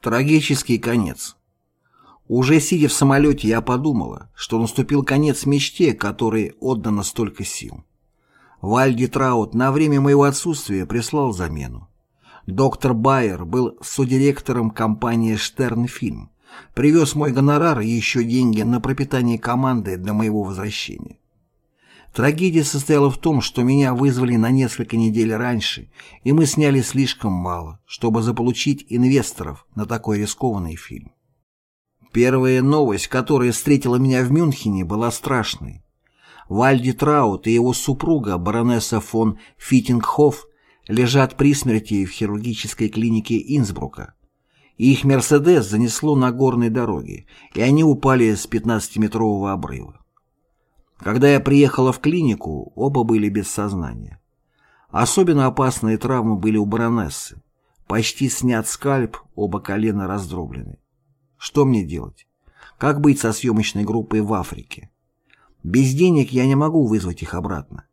Трагический конец. Уже сидя в самолете, я подумала, что наступил конец мечте, которой отдано столько сил. Вальди Траут на время моего отсутствия прислал замену. Доктор Байер был содиректором компании «Штернфильм», привез мой гонорар и еще деньги на пропитание команды до моего возвращения. Трагедия состояла в том, что меня вызвали на несколько недель раньше, и мы сняли слишком мало, чтобы заполучить инвесторов на такой рискованный фильм. Первая новость, которая встретила меня в Мюнхене, была страшной. Вальди Траут и его супруга, баронесса фон Фитингхоф, лежат при смерти в хирургической клинике Инсбрука. их «Мерседес» занесло на горной дороге, и они упали с 15-метрового обрыва. Когда я приехала в клинику, оба были без сознания. Особенно опасные травмы были у баронессы. Почти снят скальп, оба колена раздроблены. Что мне делать? Как быть со съемочной группой в Африке? Без денег я не могу вызвать их обратно.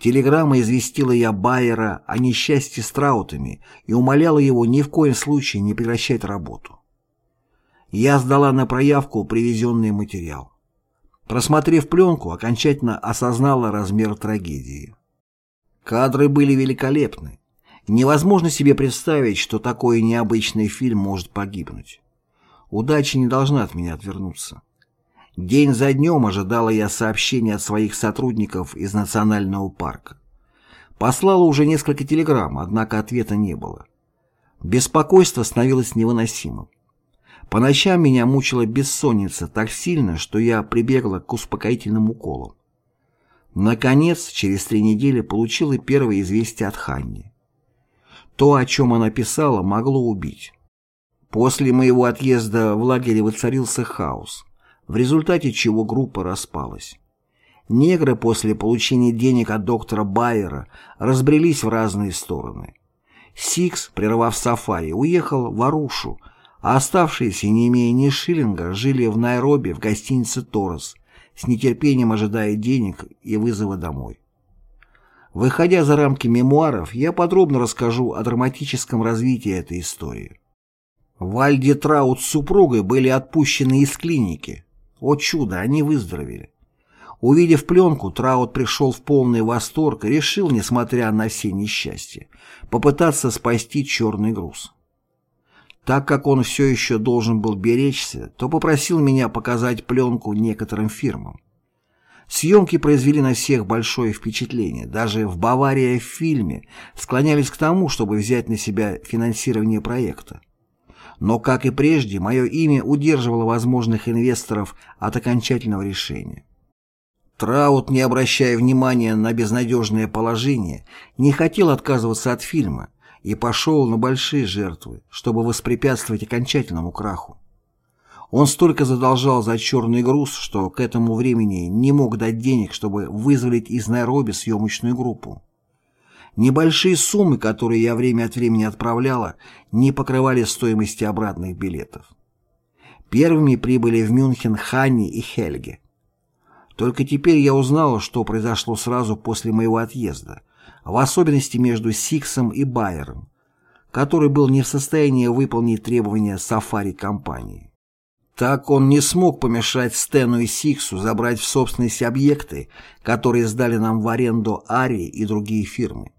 Телеграмма известила я Байера о несчастье с траутами и умоляла его ни в коем случае не прекращать работу. Я сдала на проявку привезенный материал. Просмотрев пленку, окончательно осознала размер трагедии. Кадры были великолепны. Невозможно себе представить, что такой необычный фильм может погибнуть. Удача не должна от меня отвернуться. День за днем ожидала я сообщения от своих сотрудников из национального парка. Послала уже несколько телеграмм, однако ответа не было. Беспокойство становилось невыносимым. По ночам меня мучила бессонница так сильно, что я прибегла к успокоительным уколам. Наконец, через три недели получила первое известие от Ханни. То, о чем она писала, могло убить. После моего отъезда в лагере воцарился хаос, в результате чего группа распалась. Негры после получения денег от доктора Байера разбрелись в разные стороны. Сикс, прервав сафари, уехал в Арушу, а оставшиеся, не имея ни шиллинга, жили в Найроби в гостинице «Торос», с нетерпением ожидая денег и вызова домой. Выходя за рамки мемуаров, я подробно расскажу о драматическом развитии этой истории. Вальди Траут с супругой были отпущены из клиники. О чудо, они выздоровели. Увидев пленку, Траут пришел в полный восторг и решил, несмотря на все несчастья, попытаться спасти черный груз. Так как он все еще должен был беречься, то попросил меня показать пленку некоторым фирмам. Съемки произвели на всех большое впечатление. Даже в Баварии в фильме склонялись к тому, чтобы взять на себя финансирование проекта. Но, как и прежде, мое имя удерживало возможных инвесторов от окончательного решения. Траут, не обращая внимания на безнадежное положение, не хотел отказываться от фильма, и пошел на большие жертвы, чтобы воспрепятствовать окончательному краху. Он столько задолжал за черный груз, что к этому времени не мог дать денег, чтобы вызволить из Найроби съемочную группу. Небольшие суммы, которые я время от времени отправляла, не покрывали стоимости обратных билетов. Первыми прибыли в Мюнхен Ханни и Хельге. Только теперь я узнала, что произошло сразу после моего отъезда, в особенности между Сиксом и Байером, который был не в состоянии выполнить требования сафари-компании. Так он не смог помешать Стэну и Сиксу забрать в собственность объекты, которые сдали нам в аренду Ари и другие фирмы.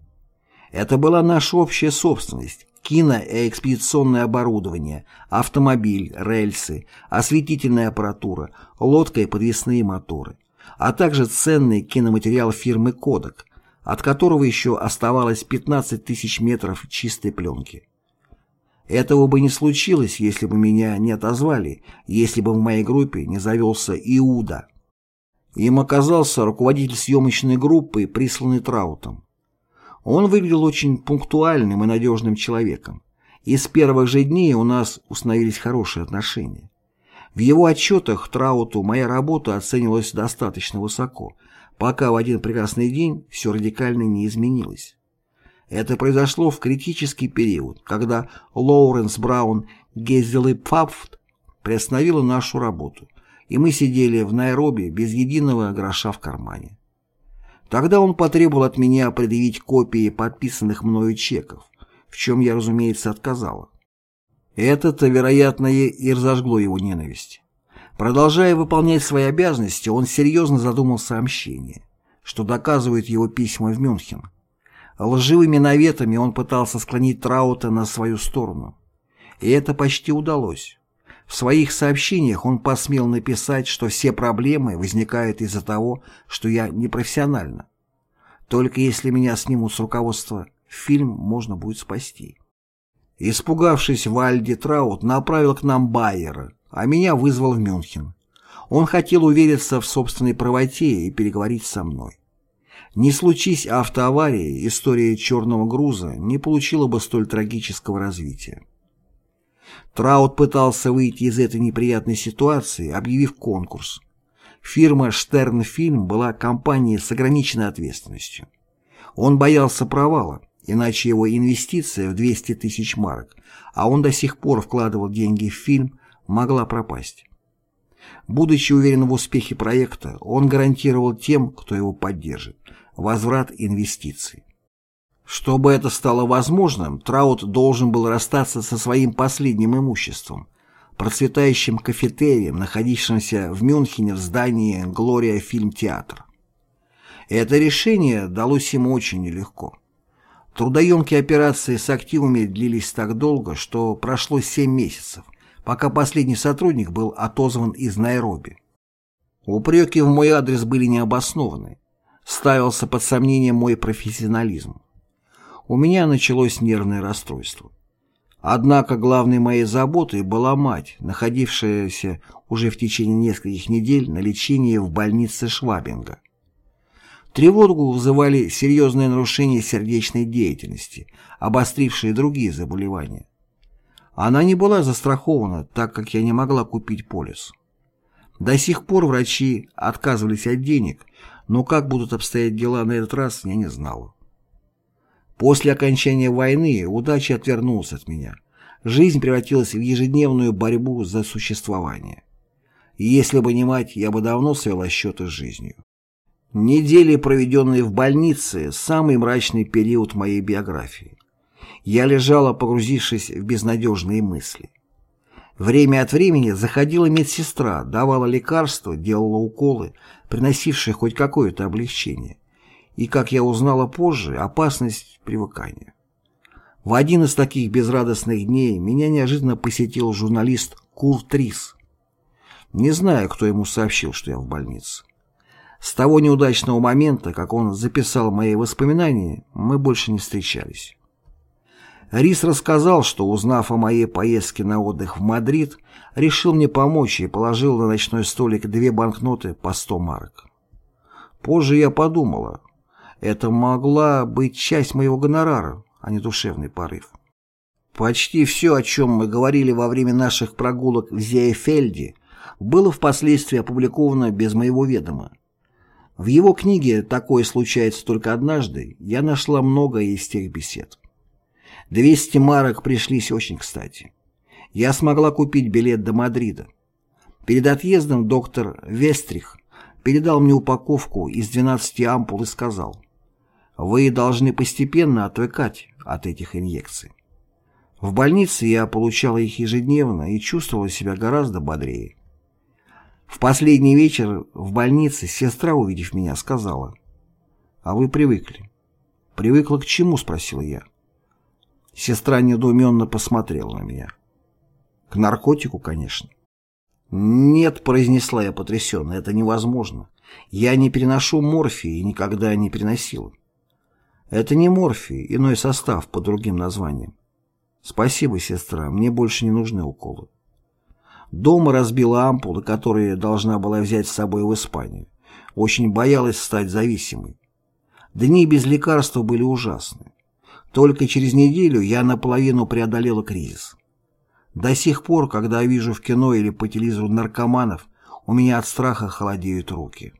Это была наша общая собственность, кино- и экспедиционное оборудование, автомобиль, рельсы, осветительная аппаратура, лодка и подвесные моторы, а также ценный киноматериал фирмы «Кодек», от которого еще оставалось 15 тысяч метров чистой пленки. Этого бы не случилось, если бы меня не отозвали, если бы в моей группе не завелся Иуда. Им оказался руководитель съемочной группы, присланный Траутом. Он выглядел очень пунктуальным и надежным человеком, и с первых же дней у нас установились хорошие отношения. В его отчетах Трауту моя работа оценивалась достаточно высоко – пока в один прекрасный день все радикально не изменилось. Это произошло в критический период, когда Лоуренс Браун Гезел Пфафт приостановила нашу работу, и мы сидели в Найроби без единого гроша в кармане. Тогда он потребовал от меня предъявить копии подписанных мною чеков, в чем я, разумеется, отказала. Это-то, вероятно, и разожгло его ненависть. Продолжая выполнять свои обязанности, он серьезно задумался о мщении, что доказывают его письма в Мюнхен. Лживыми наветами он пытался склонить Траута на свою сторону. И это почти удалось. В своих сообщениях он посмел написать, что все проблемы возникают из-за того, что я непрофессионально. Только если меня снимут с руководства, фильм можно будет спасти. Испугавшись, Вальди Траут направил к нам Байера, а меня вызвал в Мюнхен. Он хотел увериться в собственной правоте и переговорить со мной. Не случись автоаварии, история черного груза не получила бы столь трагического развития. Траут пытался выйти из этой неприятной ситуации, объявив конкурс. Фирма «Штернфильм» была компанией с ограниченной ответственностью. Он боялся провала, иначе его инвестиция в 200 тысяч марок, а он до сих пор вкладывал деньги в фильм, могла пропасть. Будучи уверен в успехе проекта, он гарантировал тем, кто его поддержит, возврат инвестиций. Чтобы это стало возможным, Траут должен был расстаться со своим последним имуществом, процветающим кафетерием, находившимся в Мюнхене в здании «Глория Фильм-театр». Это решение далось ему очень нелегко. Трудоемкие операции с активами длились так долго, что прошло 7 месяцев, пока последний сотрудник был отозван из Найроби. Упреки в мой адрес были необоснованы. Ставился под сомнение мой профессионализм у меня началось нервное расстройство. Однако главной моей заботой была мать, находившаяся уже в течение нескольких недель на лечении в больнице Швабинга. Тревогу вызывали серьезные нарушения сердечной деятельности, обострившие другие заболевания. Она не была застрахована, так как я не могла купить полис. До сих пор врачи отказывались от денег, но как будут обстоять дела на этот раз, я не знала. После окончания войны удача отвернулась от меня. Жизнь превратилась в ежедневную борьбу за существование. И если бы не мать, я бы давно свела счеты с жизнью. Недели, проведенные в больнице, самый мрачный период моей биографии. Я лежала, погрузившись в безнадежные мысли. Время от времени заходила медсестра, давала лекарства, делала уколы, приносившие хоть какое-то облегчение и, как я узнала позже, опасность привыкания. В один из таких безрадостных дней меня неожиданно посетил журналист Курт Рис. Не знаю, кто ему сообщил, что я в больнице. С того неудачного момента, как он записал мои воспоминания, мы больше не встречались. Рис рассказал, что, узнав о моей поездке на отдых в Мадрид, решил мне помочь и положил на ночной столик две банкноты по 100 марок. Позже я подумала, это могла быть часть моего гонорара, а не душевный порыв. Почти все, о чем мы говорили во время наших прогулок в Зеефельде, было впоследствии опубликовано без моего ведома. В его книге «Такое случается только однажды» я нашла многое из тех бесед. 200 марок пришлись очень кстати. Я смогла купить билет до Мадрида. Перед отъездом доктор Вестрих передал мне упаковку из 12 ампул и сказал вы должны постепенно отвыкать от этих инъекций. В больнице я получала их ежедневно и чувствовала себя гораздо бодрее. В последний вечер в больнице сестра, увидев меня, сказала, «А вы привыкли». «Привыкла к чему?» – спросил я. Сестра недоуменно посмотрела на меня. «К наркотику, конечно». «Нет», — произнесла я потрясенно, — «это невозможно. Я не переношу морфии и никогда не переносила». Это не морфий, иной состав по другим названиям. Спасибо, сестра, мне больше не нужны уколы. Дома разбила ампулы, которые должна была взять с собой в Испанию. Очень боялась стать зависимой. Дни без лекарства были ужасны. Только через неделю я наполовину преодолела кризис. До сих пор, когда вижу в кино или по телевизору наркоманов, у меня от страха холодеют руки.